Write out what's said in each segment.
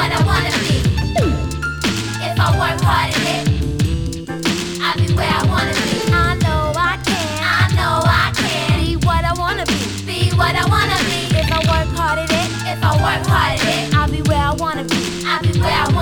what I wanna be. If I work hard at it, I'll be where I wanna be. I know I can. I know I can what I wanna be. What I wanna be. If I work hard at it, if I work hard at it, I'll be where I wanna be. I'll be where I wanna be.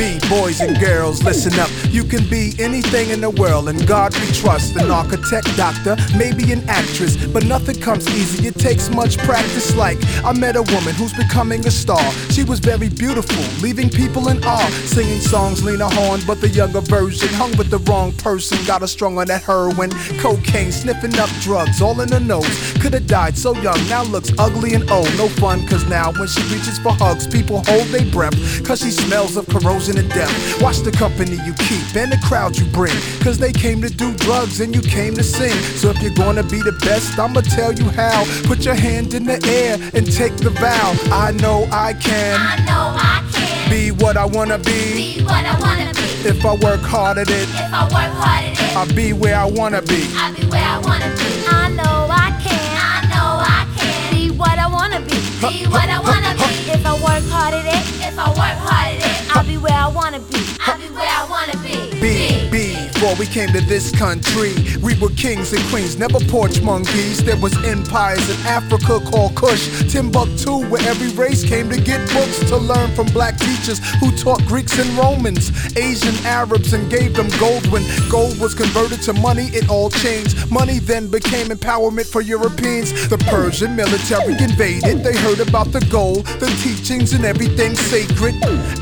B, B, boys and girls, listen up. You can be anything in the world, and God we trust. An architect, doctor, maybe an actress, but nothing comes easy. It takes much practice. Like, I met a woman who's becoming a star. She was very beautiful, leaving people in awe. Singing songs, Lena Horne, but the younger version. Hung with the wrong person, got her strung on that heroin, cocaine, sniffing up drugs, all in her nose. Could've died so young, now looks ugly and old. No fun, cause now when she reaches for hugs, people hold their breath, cause she smells of corrosion and death. Watch the company you keep and the crowd you bring, cause they came to do drugs and you came to sing. So if you're gonna be the best, I'ma tell you how. Put your hand in the air and take the vow. I know I can I know I can be what I wanna be. be what I wanna be. If I work hard at it, If I work hard at it, I'll be where I wanna be. I'll be where I wanna be. I know I can. I know I can be what I wanna be. Be what I wanna be. If I work hard at it, if I work hard at it, I'll be where I wanna be. I'll be where I wanna be. B, B, before we came to this country, we were kings and queens, never porch monkeys. There was empires in Africa called Kush, Timbuktu, where every race came to get books to learn from black teachers who taught Greeks and Romans, Asian Arabs, and gave them gold. When gold was converted to money, it all changed. Money then became empowerment for Europeans. The Persian military invaded, they heard about the gold, the teachings, and everything sacred.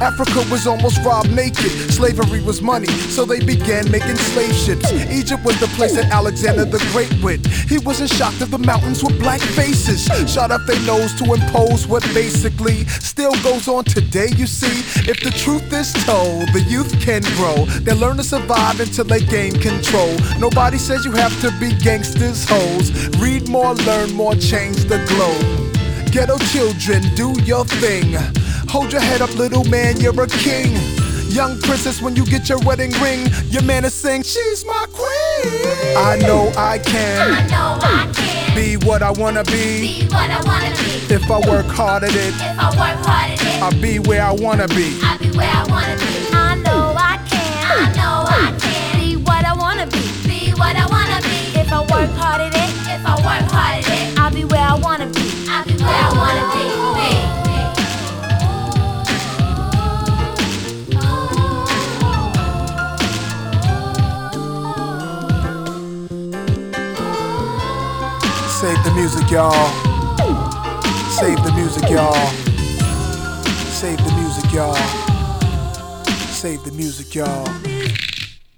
Africa was almost robbed naked. Slavery was money, so they began making slave ships. Egypt was the place that Alexander the Great went. He wasn't shocked at the mountains with black faces. Shot up their nose to impose what basically still goes on today, you see. If the truth is told, the youth can grow. They learn to survive until they gain control. Nobody says you have to be gangsters, hoes. Read more, learn more, change the globe. Ghetto children, do your thing. Hold your head up, little man, you're a king. Young princess, when you get your wedding ring, your man is saying, She's my queen. I know I can. I can know I can be what I wanna be. be what I wanna be. If I work hard at it, If I work hard at it, I'll be where I wanna be. I'll be where I wanna be. I know I can. I know I can be what I wanna be. Be what I wanna be. If I work hard at it, if I work hard at it, I'll be where I wanna be. I'll be where I wanna be. be. Save the music, y'all. Save the music, y'all. Save the music, y'all. Save the music, y'all.